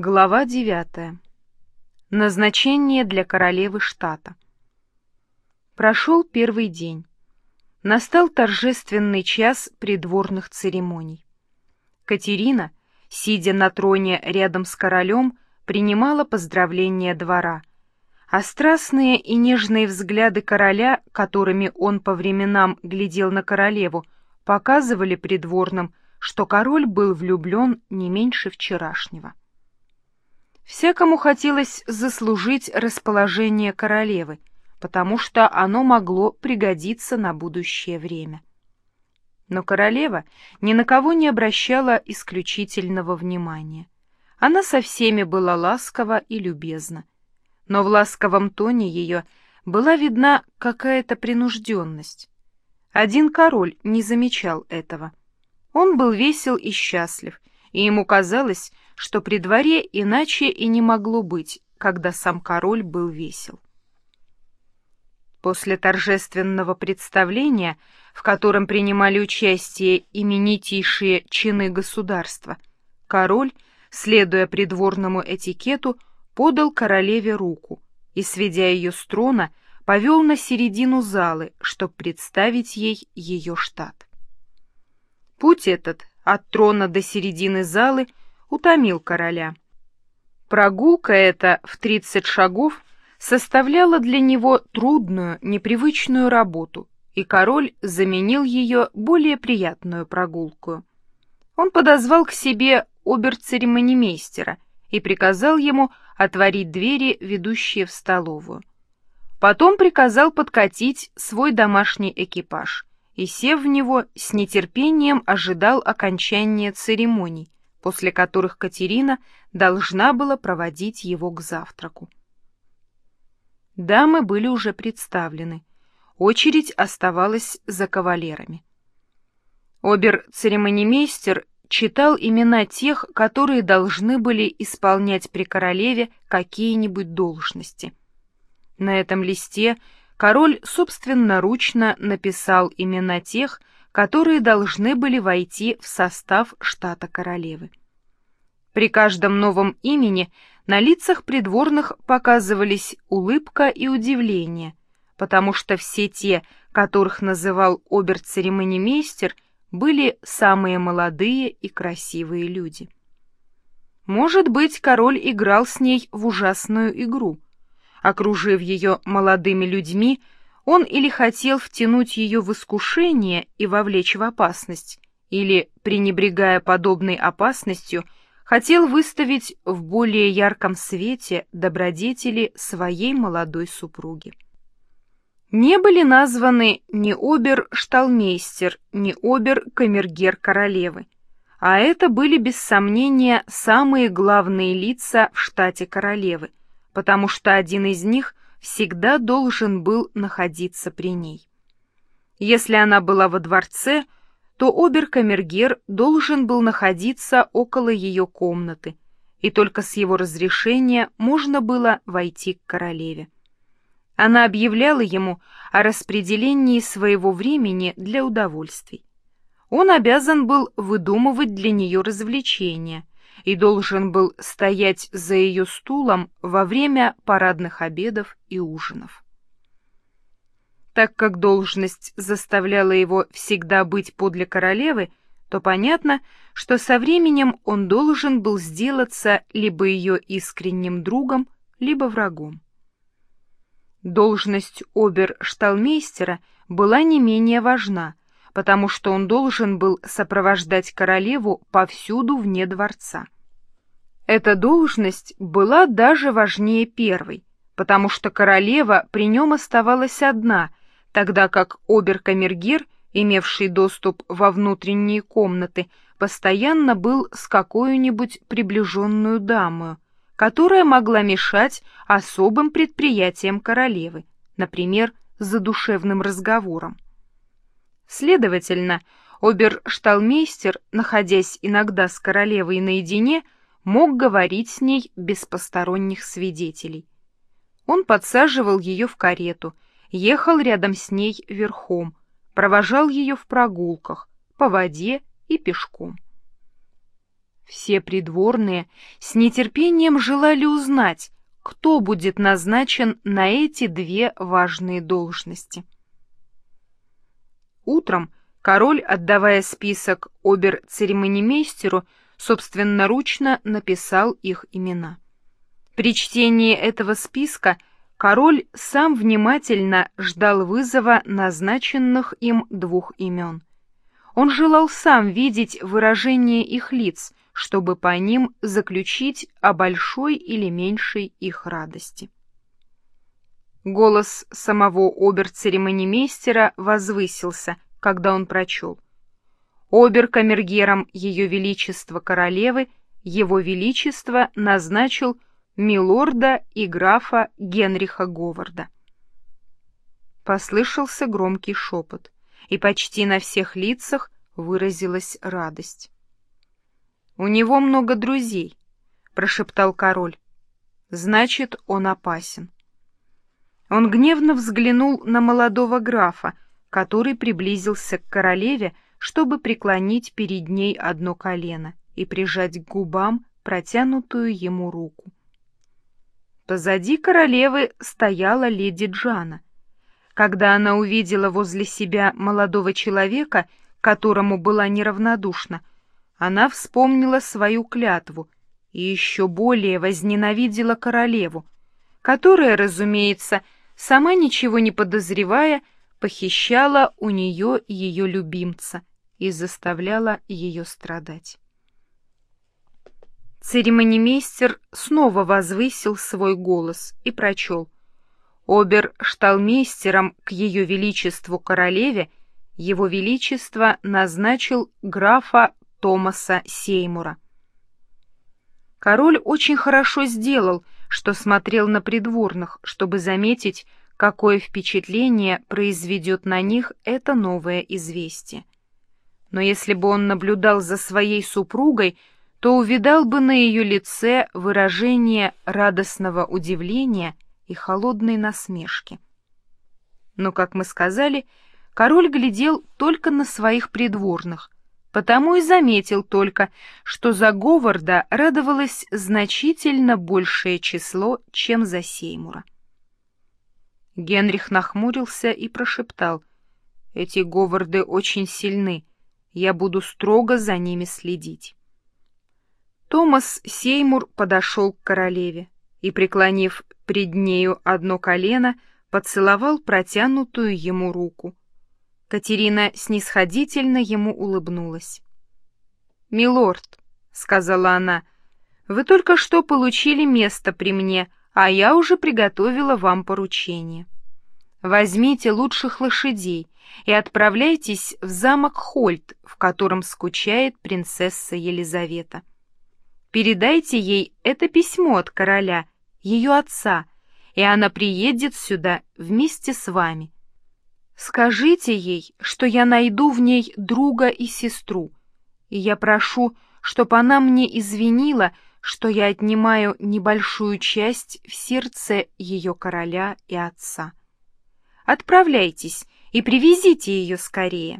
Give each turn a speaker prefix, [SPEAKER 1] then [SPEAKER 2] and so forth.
[SPEAKER 1] Глава девятая. Назначение для королевы штата. Прошел первый день. Настал торжественный час придворных церемоний. Катерина, сидя на троне рядом с королем, принимала поздравления двора, а страстные и нежные взгляды короля, которыми он по временам глядел на королеву, показывали придворным, что король был влюблен не меньше вчерашнего. Всякому хотелось заслужить расположение королевы, потому что оно могло пригодиться на будущее время. Но королева ни на кого не обращала исключительного внимания. Она со всеми была ласкова и любезна, но в ласковом тоне ее была видна какая-то принужденность. Один король не замечал этого. Он был весел и счастлив, и ему казалось, что при дворе иначе и не могло быть, когда сам король был весел. После торжественного представления, в котором принимали участие именитейшие чины государства, король, следуя придворному этикету, подал королеве руку и, сведя ее с трона, повел на середину залы, чтобы представить ей ее штат. Путь этот от трона до середины залы утомил короля. Прогулка эта в тридцать шагов составляла для него трудную, непривычную работу, и король заменил ее более приятную прогулку. Он подозвал к себе обер-церемонимейстера и приказал ему отворить двери, ведущие в столовую. Потом приказал подкатить свой домашний экипаж и, сев в него, с нетерпением ожидал окончания церемоний, после которых Катерина должна была проводить его к завтраку. Дамы были уже представлены. Очередь оставалась за кавалерами. Обер-церемонимейстер читал имена тех, которые должны были исполнять при королеве какие-нибудь должности. На этом листе король собственноручно написал имена тех, которые должны были войти в состав штата королевы. При каждом новом имени на лицах придворных показывались улыбка и удивление, потому что все те, которых называл обер-церемонимейстер, были самые молодые и красивые люди. Может быть, король играл с ней в ужасную игру. Окружив ее молодыми людьми, он или хотел втянуть ее в искушение и вовлечь в опасность, или, пренебрегая подобной опасностью, хотел выставить в более ярком свете добродетели своей молодой супруги. Не были названы ни обер-шталмейстер, ни обер-камергер королевы, а это были без сомнения самые главные лица в штате королевы, потому что один из них всегда должен был находиться при ней. Если она была во дворце, то обер-камергер должен был находиться около ее комнаты, и только с его разрешения можно было войти к королеве. Она объявляла ему о распределении своего времени для удовольствий. Он обязан был выдумывать для нее развлечения — и должен был стоять за ее стулом во время парадных обедов и ужинов. Так как должность заставляла его всегда быть подле королевы, то понятно, что со временем он должен был сделаться либо ее искренним другом, либо врагом. Должность обер-шталмейстера была не менее важна, потому что он должен был сопровождать королеву повсюду вне дворца. Эта должность была даже важнее первой, потому что королева при нем оставалась одна, тогда как обер-камергер, имевший доступ во внутренние комнаты, постоянно был с какой-нибудь приближенную дамою, которая могла мешать особым предприятиям королевы, например, задушевным разговором. Следовательно, обершталмейстер, находясь иногда с королевой наедине, мог говорить с ней без посторонних свидетелей. Он подсаживал ее в карету, ехал рядом с ней верхом, провожал ее в прогулках, по воде и пешком. Все придворные с нетерпением желали узнать, кто будет назначен на эти две важные должности. Утром король, отдавая список обер-церемонимейстеру, собственноручно написал их имена. При чтении этого списка король сам внимательно ждал вызова назначенных им двух имен. Он желал сам видеть выражение их лиц, чтобы по ним заключить о большой или меньшей их радости. Голос самого обер-церемонимейстера возвысился, когда он прочел. Обер-камергером Ее Величества Королевы Его Величество назначил милорда и графа Генриха Говарда. Послышался громкий шепот, и почти на всех лицах выразилась радость. «У него много друзей», — прошептал король. «Значит, он опасен». Он гневно взглянул на молодого графа, который приблизился к королеве, чтобы преклонить перед ней одно колено и прижать к губам протянутую ему руку. Позади королевы стояла леди Джана. Когда она увидела возле себя молодого человека, которому была неравнодушна, она вспомнила свою клятву и еще более возненавидела королеву, которая, разумеется, сама ничего не подозревая, похищала у нее ее любимца и заставляла ее страдать. Церемонимейстер снова возвысил свой голос и прочел. Обер-шталмейстером к ее величеству королеве его величество назначил графа Томаса Сеймура. Король очень хорошо сделал, что смотрел на придворных, чтобы заметить, какое впечатление произведет на них это новое известие. Но если бы он наблюдал за своей супругой, то увидал бы на ее лице выражение радостного удивления и холодной насмешки. Но, как мы сказали, король глядел только на своих придворных, потому и заметил только, что за Говарда радовалось значительно большее число, чем за Сеймура. Генрих нахмурился и прошептал, «Эти Говарды очень сильны, я буду строго за ними следить». Томас Сеймур подошел к королеве и, преклонив пред нею одно колено, поцеловал протянутую ему руку, Катерина снисходительно ему улыбнулась. «Милорд», — сказала она, — «вы только что получили место при мне, а я уже приготовила вам поручение. Возьмите лучших лошадей и отправляйтесь в замок Хольт, в котором скучает принцесса Елизавета. Передайте ей это письмо от короля, ее отца, и она приедет сюда вместе с вами». Скажите ей, что я найду в ней друга и сестру, и я прошу, чтобы она мне извинила, что я отнимаю небольшую часть в сердце ее короля и отца. Отправляйтесь и привезите ее скорее.